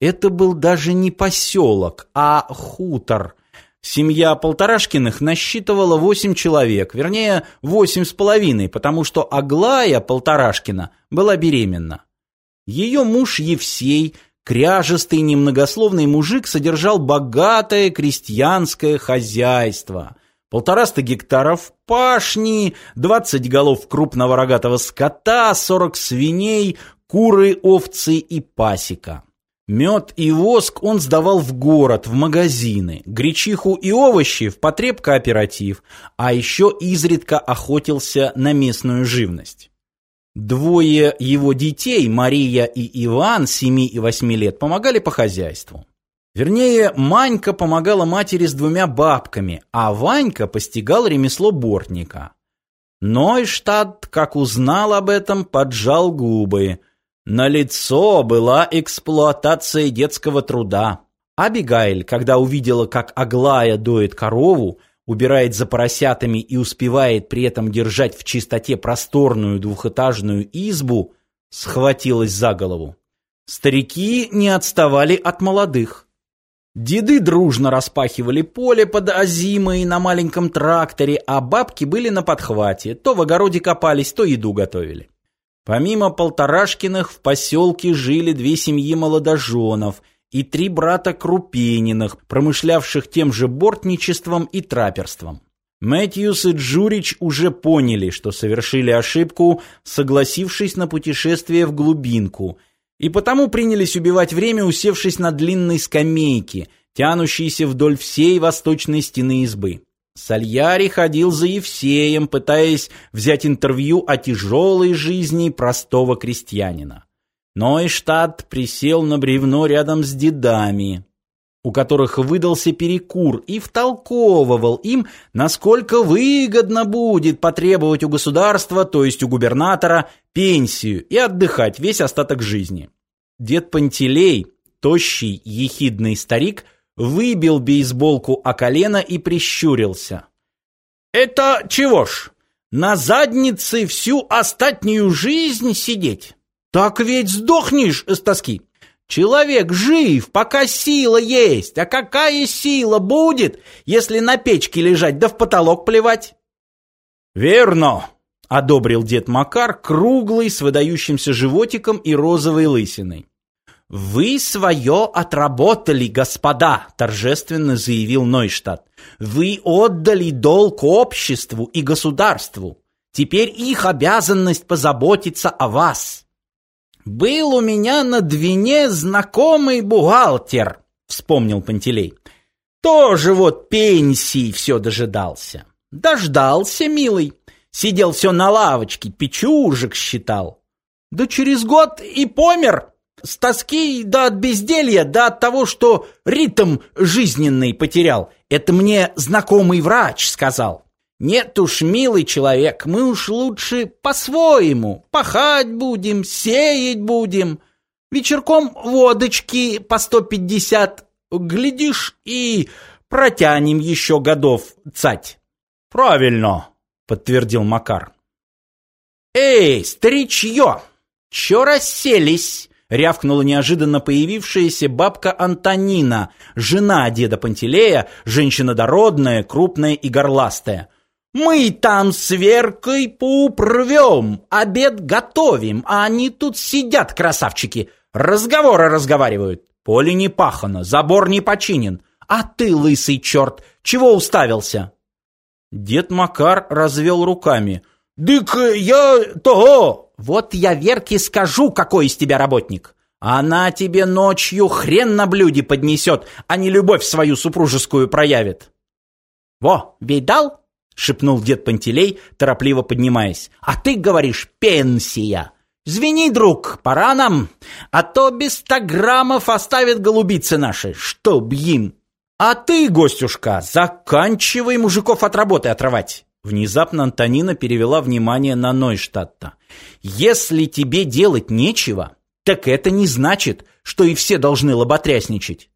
Это был даже не поселок, а хутор. Семья Полторашкиных насчитывала восемь человек, вернее, восемь с половиной, потому что Аглая Полторашкина была беременна. Ее муж Евсей, кряжестый немногословный мужик, содержал богатое крестьянское хозяйство. Полтораста гектаров пашни, двадцать голов крупного рогатого скота, сорок свиней, куры, овцы и пасека. Мед и воск он сдавал в город, в магазины, гречиху и овощи в потреб-кооператив, а еще изредка охотился на местную живность. Двое его детей, Мария и Иван, 7 и 8 лет, помогали по хозяйству. Вернее, Манька помогала матери с двумя бабками, а Ванька постигал ремесло бортника. Нойштадт, как узнал об этом, поджал губы – на лицо была эксплуатация детского труда. Абигайль, когда увидела, как Аглая доит корову, убирает за поросятами и успевает при этом держать в чистоте просторную двухэтажную избу, схватилась за голову. Старики не отставали от молодых. Деды дружно распахивали поле под озимой на маленьком тракторе, а бабки были на подхвате, то в огороде копались, то еду готовили. Помимо Полторашкиных в поселке жили две семьи молодоженов и три брата Крупениных, промышлявших тем же бортничеством и траперством. Мэтьюс и Джурич уже поняли, что совершили ошибку, согласившись на путешествие в глубинку, и потому принялись убивать время, усевшись на длинной скамейке, тянущейся вдоль всей восточной стены избы. Сальяри ходил за Евсеем, пытаясь взять интервью о тяжелой жизни простого крестьянина. Но Иштадт присел на бревно рядом с дедами, у которых выдался перекур, и втолковывал им, насколько выгодно будет потребовать у государства, то есть у губернатора, пенсию и отдыхать весь остаток жизни. Дед Пантелей, тощий, ехидный старик – выбил бейсболку о колено и прищурился. «Это чего ж, на заднице всю остатнюю жизнь сидеть? Так ведь сдохнешь с тоски. Человек жив, пока сила есть, а какая сила будет, если на печке лежать да в потолок плевать?» «Верно!» — одобрил дед Макар, круглый, с выдающимся животиком и розовой лысиной. «Вы свое отработали, господа!» – торжественно заявил Нойштадт. «Вы отдали долг обществу и государству. Теперь их обязанность позаботиться о вас». «Был у меня на Двине знакомый бухгалтер», – вспомнил Пантелей. «Тоже вот пенсии все дожидался». «Дождался, милый. Сидел все на лавочке, печужек считал. Да через год и помер». С тоски да от безделья, да от того, что ритм жизненный потерял. Это мне знакомый врач сказал. Нет уж, милый человек, мы уж лучше по-своему. Пахать будем, сеять будем. Вечерком водочки по сто пятьдесят. Глядишь, и протянем еще годов цать. Правильно, подтвердил Макар. Эй, старичье, чё расселись? Рявкнула неожиданно появившаяся бабка Антонина, жена деда Пантелея, женщина дородная, крупная и горластая. «Мы там с Веркой поуправем, обед готовим, а они тут сидят, красавчики, разговоры разговаривают. Поле не пахано, забор не починен. А ты, лысый черт, чего уставился?» Дед Макар развел руками. «Дык я того, вот я Верке скажу, какой из тебя работник. Она тебе ночью хрен на блюде поднесет, а не любовь свою супружескую проявит. Во, видал? шепнул дед Пантелей, торопливо поднимаясь. А ты говоришь пенсия. Звени, друг, пора нам, а то без ста граммов оставят голубицы наши, чтоб им. А ты, гостюшка, заканчивай мужиков от работы отрывать. Внезапно Антонина перевела внимание на Нойштадта. «Если тебе делать нечего, так это не значит, что и все должны лоботрясничать».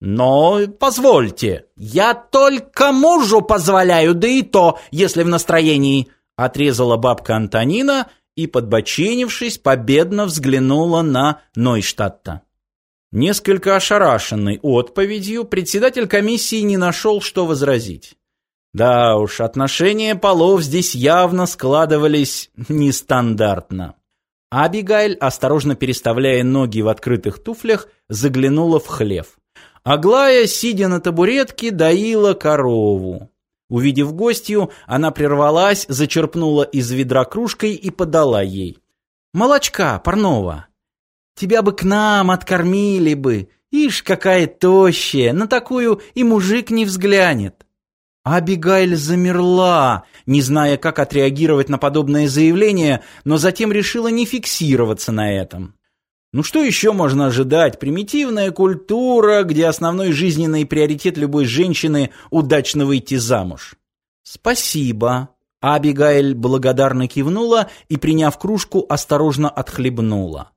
«Но позвольте, я только мужу позволяю, да и то, если в настроении», отрезала бабка Антонина и, подбоченившись, победно взглянула на Нойштадта. Несколько ошарашенный отповедью, председатель комиссии не нашел, что возразить. Да уж, отношения полов здесь явно складывались нестандартно. Абигайль, осторожно переставляя ноги в открытых туфлях, заглянула в хлев. Аглая, сидя на табуретке, доила корову. Увидев гостью, она прервалась, зачерпнула из ведра кружкой и подала ей. «Молочка, парного! Тебя бы к нам откормили бы! Ишь, какая тощая! На такую и мужик не взглянет!» Абигайль замерла, не зная, как отреагировать на подобное заявление, но затем решила не фиксироваться на этом. Ну что еще можно ожидать? Примитивная культура, где основной жизненный приоритет любой женщины – удачно выйти замуж. «Спасибо». Абигайль благодарно кивнула и, приняв кружку, осторожно отхлебнула.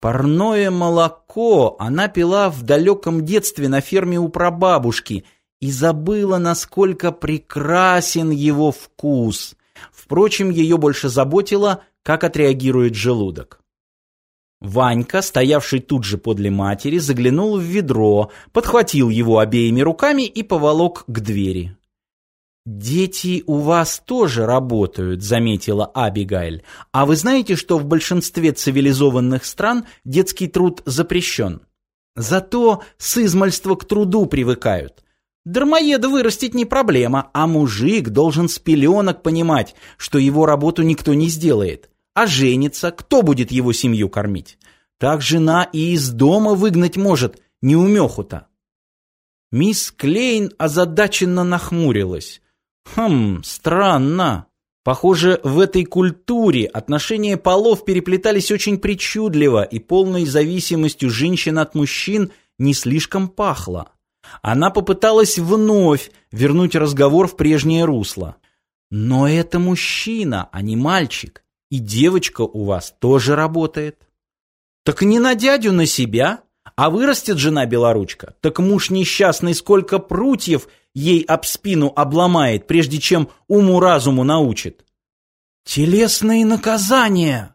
Парное молоко она пила в далеком детстве на ферме у прабабушки – и забыла, насколько прекрасен его вкус. Впрочем, ее больше заботило, как отреагирует желудок. Ванька, стоявший тут же подле матери, заглянул в ведро, подхватил его обеими руками и поволок к двери. «Дети у вас тоже работают», — заметила Абигайль. «А вы знаете, что в большинстве цивилизованных стран детский труд запрещен? Зато с измальства к труду привыкают. Дармоеда вырастить не проблема, а мужик должен с пеленок понимать, что его работу никто не сделает. А женится, кто будет его семью кормить? Так жена и из дома выгнать может, неумеху-то. Мисс Клейн озадаченно нахмурилась. Хм, странно. Похоже, в этой культуре отношения полов переплетались очень причудливо, и полной зависимостью женщин от мужчин не слишком пахло. Она попыталась вновь вернуть разговор в прежнее русло. «Но это мужчина, а не мальчик, и девочка у вас тоже работает». «Так не на дядю, на себя, а вырастет жена белоручка, так муж несчастный сколько прутьев ей об спину обломает, прежде чем уму-разуму научит». «Телесные наказания!»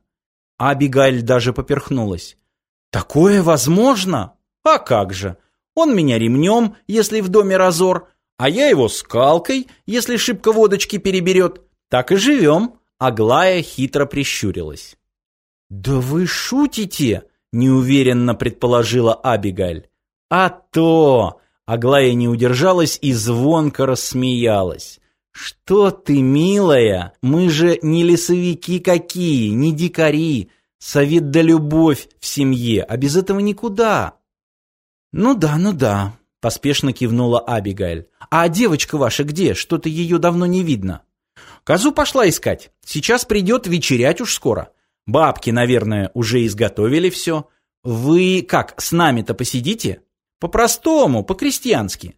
Абигаль даже поперхнулась. «Такое возможно? А как же!» Он меня ремнем, если в доме разор, а я его скалкой, если шибко водочки переберет. Так и живем. Аглая хитро прищурилась. «Да вы шутите!» — неуверенно предположила Абигаль. «А то!» — Аглая не удержалась и звонко рассмеялась. «Что ты, милая, мы же не лесовики какие, не дикари. Совет да любовь в семье, а без этого никуда. «Ну да, ну да», — поспешно кивнула Абигайль. «А девочка ваша где? Что-то ее давно не видно». «Козу пошла искать. Сейчас придет вечерять уж скоро. Бабки, наверное, уже изготовили все. Вы как, с нами-то посидите?» «По-простому, по-крестьянски».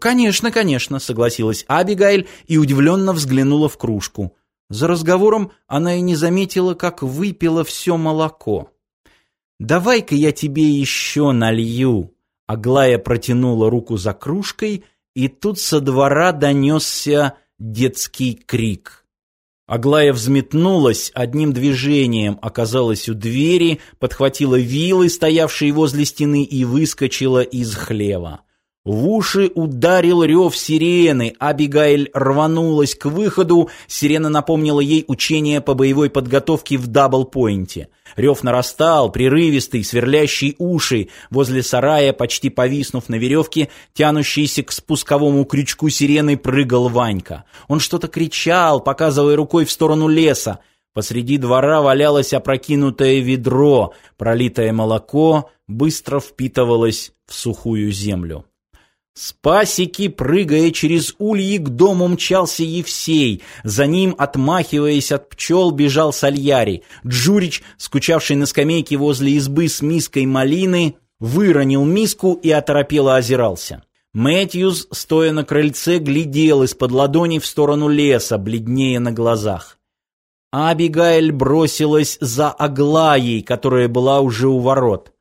«Конечно, конечно», — согласилась Абигайль и удивленно взглянула в кружку. За разговором она и не заметила, как выпила все молоко. «Давай-ка я тебе еще налью!» Аглая протянула руку за кружкой, и тут со двора донесся детский крик. Аглая взметнулась, одним движением оказалась у двери, подхватила вилы, стоявшие возле стены, и выскочила из хлева. В уши ударил рев сирены, Абигайль рванулась к выходу, сирена напомнила ей учение по боевой подготовке в даблпойнте. Рев нарастал, прерывистый, сверлящий уши. Возле сарая, почти повиснув на веревке, тянущейся к спусковому крючку сирены, прыгал Ванька. Он что-то кричал, показывая рукой в сторону леса. Посреди двора валялось опрокинутое ведро, пролитое молоко быстро впитывалось в сухую землю. С пасеки, прыгая через ульи, к дому мчался Евсей. За ним, отмахиваясь от пчел, бежал Сальяри. Джурич, скучавший на скамейке возле избы с миской малины, выронил миску и оторопело озирался. Мэтьюс, стоя на крыльце, глядел из-под ладони в сторону леса, бледнее на глазах. Абигайль бросилась за Аглаей, которая была уже у ворот.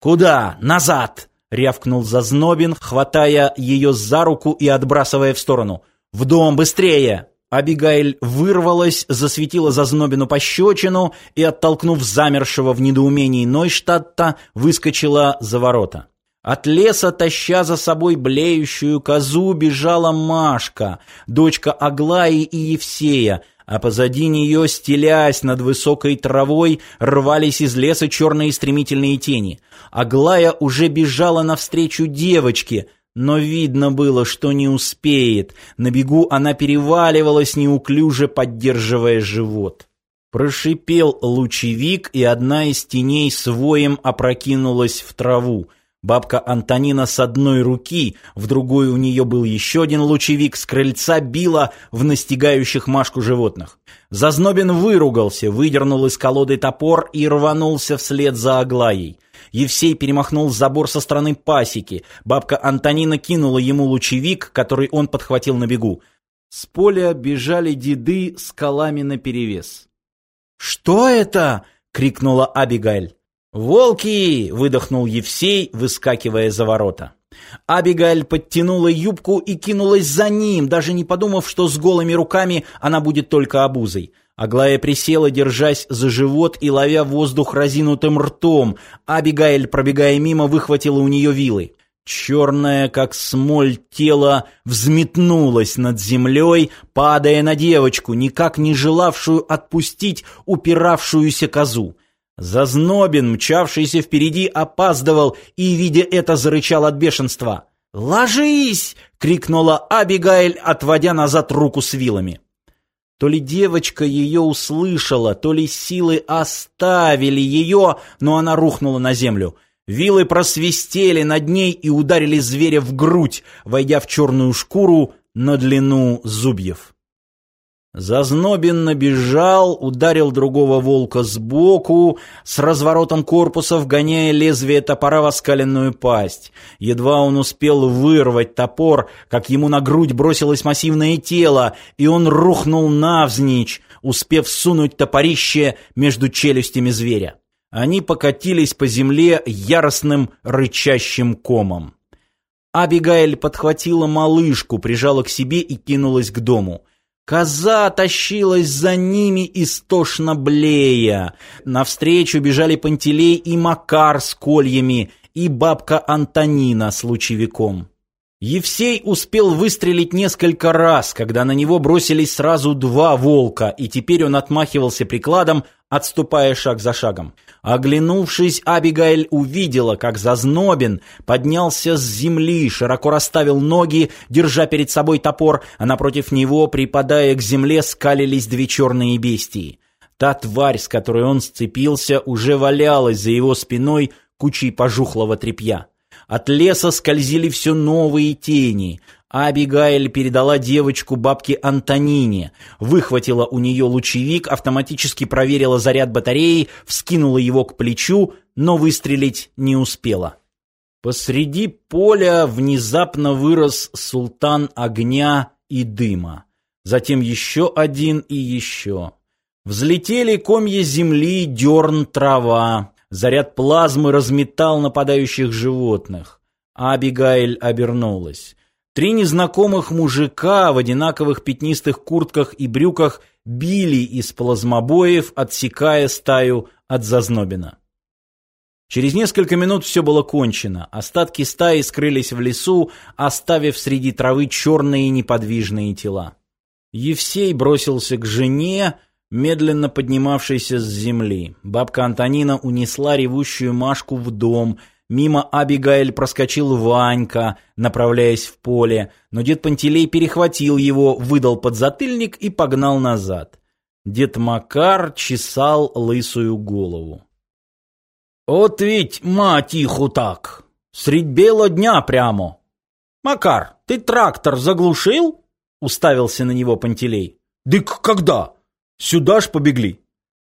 «Куда? Назад!» — рявкнул Зазнобин, хватая ее за руку и отбрасывая в сторону. «В дом, быстрее!» Абигайль вырвалась, засветила зазнобину пощечину и, оттолкнув замершего в недоумении Нойштадта, выскочила за ворота. От леса, таща за собой блеющую козу, бежала Машка, дочка Аглаи и Евсея, а позади нее, стелясь над высокой травой, рвались из леса черные стремительные тени. Аглая уже бежала навстречу девочке, но видно было, что не успеет. На бегу она переваливалась, неуклюже поддерживая живот. Прошипел лучевик, и одна из теней с воем опрокинулась в траву. Бабка Антонина с одной руки, в другой у нее был еще один лучевик, с крыльца била в настигающих Машку животных. Зазнобин выругался, выдернул из колоды топор и рванулся вслед за Аглаей. Евсей перемахнул забор со стороны пасеки. Бабка Антонина кинула ему лучевик, который он подхватил на бегу. С поля бежали деды с колами наперевес. «Что это?» — крикнула Абигайль. «Волки!» — выдохнул Евсей, выскакивая за ворота. Абигаль подтянула юбку и кинулась за ним, даже не подумав, что с голыми руками она будет только обузой. Аглая присела, держась за живот и ловя воздух разинутым ртом. Абигаэль, пробегая мимо, выхватила у нее вилы. Черное, как смоль, тело взметнулось над землей, падая на девочку, никак не желавшую отпустить упиравшуюся козу. Зазнобин, мчавшийся впереди, опаздывал и, видя это, зарычал от бешенства. «Ложись!» — крикнула Абигаэль, отводя назад руку с вилами. То ли девочка ее услышала, то ли силы оставили ее, но она рухнула на землю. Вилы просвистели над ней и ударили зверя в грудь, войдя в черную шкуру на длину зубьев. Зазнобин набежал, ударил другого волка сбоку, с разворотом корпуса вгоняя лезвие топора в оскаленную пасть. Едва он успел вырвать топор, как ему на грудь бросилось массивное тело, и он рухнул навзничь, успев сунуть топорище между челюстями зверя. Они покатились по земле яростным рычащим комом. Абигаэль подхватила малышку, прижала к себе и кинулась к дому — Коза тащилась за ними истошно блея. Навстречу бежали Пантелей и Макар с кольями, и бабка Антонина с лучевиком. Евсей успел выстрелить несколько раз, когда на него бросились сразу два волка, и теперь он отмахивался прикладом, отступая шаг за шагом. Оглянувшись, Абигайль увидела, как Зазнобин поднялся с земли, широко расставил ноги, держа перед собой топор, а напротив него, припадая к земле, скалились две черные бестии. Та тварь, с которой он сцепился, уже валялась за его спиной кучей пожухлого тряпья. От леса скользили все новые тени. Абигайль передала девочку бабке Антонине, выхватила у нее лучевик, автоматически проверила заряд батареи, вскинула его к плечу, но выстрелить не успела. Посреди поля внезапно вырос султан огня и дыма. Затем еще один и еще. Взлетели комья земли, дерн, трава. Заряд плазмы разметал нападающих животных. Абигайль обернулась. Три незнакомых мужика в одинаковых пятнистых куртках и брюках били из плазмобоев, отсекая стаю от зазнобина. Через несколько минут все было кончено. Остатки стаи скрылись в лесу, оставив среди травы черные неподвижные тела. Евсей бросился к жене, медленно поднимавшейся с земли. Бабка Антонина унесла ревущую Машку в дом. Мимо Абигаэль проскочил Ванька, направляясь в поле, но дед Пантелей перехватил его, выдал подзатыльник и погнал назад. Дед Макар чесал лысую голову. «От ведь, мать иху так! Средь бела дня прямо!» «Макар, ты трактор заглушил?» — уставился на него Пантелей. «Дык когда?» Сюда ж побегли.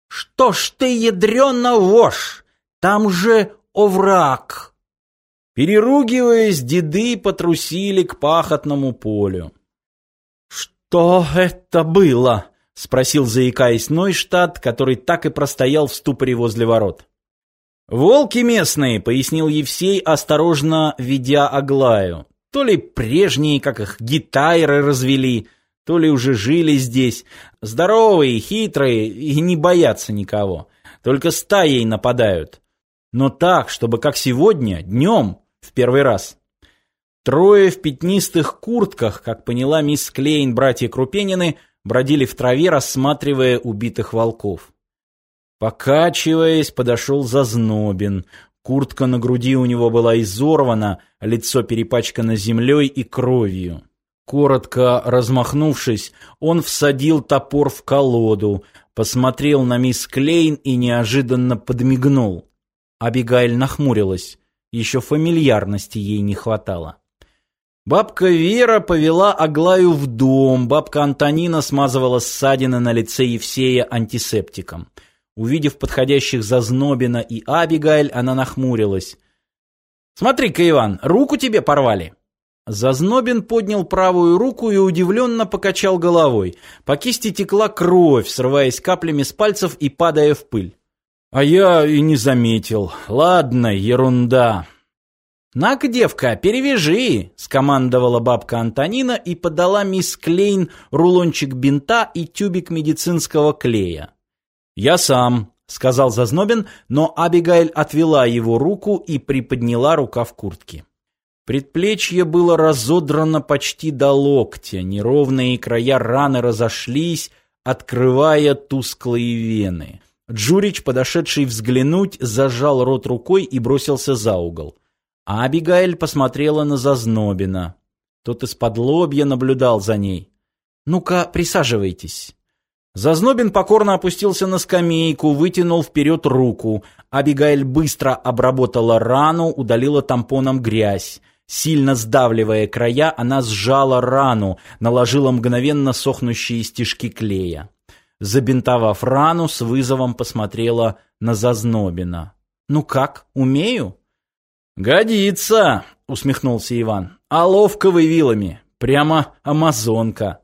Что ж ты, ядрёна вошь, там же овраг. Переругиваясь, деды потрусили к пахотному полю. Что это было? Спросил, заикаясь Нойштадт, который так и простоял в ступоре возле ворот. «Волки местные», — пояснил Евсей, осторожно ведя Аглаю. «То ли прежние, как их гитайры развели, То ли уже жили здесь, здоровые, хитрые и не боятся никого. Только стаей нападают. Но так, чтобы как сегодня, днем, в первый раз. Трое в пятнистых куртках, как поняла мисс Клейн, братья Крупенины, бродили в траве, рассматривая убитых волков. Покачиваясь, подошел Зазнобин. Куртка на груди у него была изорвана, лицо перепачкано землей и кровью. Коротко размахнувшись, он всадил топор в колоду, посмотрел на мисс Клейн и неожиданно подмигнул. Абигайль нахмурилась. Еще фамильярности ей не хватало. Бабка Вера повела Аглаю в дом, бабка Антонина смазывала ссадины на лице Евсея антисептиком. Увидев подходящих Зазнобина и Абигайль, она нахмурилась. «Смотри-ка, Иван, руку тебе порвали!» Зазнобин поднял правую руку и удивленно покачал головой. По кисти текла кровь, срываясь каплями с пальцев и падая в пыль. «А я и не заметил. Ладно, ерунда». «На-ка, девка, перевяжи!» — скомандовала бабка Антонина и подала мисс Клейн рулончик бинта и тюбик медицинского клея. «Я сам», — сказал Зазнобин, но Абигайль отвела его руку и приподняла рукав куртки. Предплечье было разодрано почти до локтя, неровные края раны разошлись, открывая тусклые вены. Джурич, подошедший взглянуть, зажал рот рукой и бросился за угол. А Абигаэль посмотрела на Зазнобина. Тот из-под лобья наблюдал за ней. «Ну-ка, присаживайтесь». Зазнобин покорно опустился на скамейку, вытянул вперед руку. Абигаэль быстро обработала рану, удалила тампоном грязь. Сильно сдавливая края, она сжала рану, наложила мгновенно сохнущие стежки клея. Забинтовав рану, с вызовом посмотрела на Зазнобина. «Ну как, умею?» «Годится!» — усмехнулся Иван. «А ловко вы вилами. Прямо амазонка».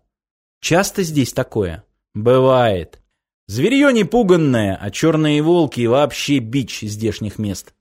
«Часто здесь такое?» «Бывает. Зверье не пуганное, а черные волки вообще бич здешних мест.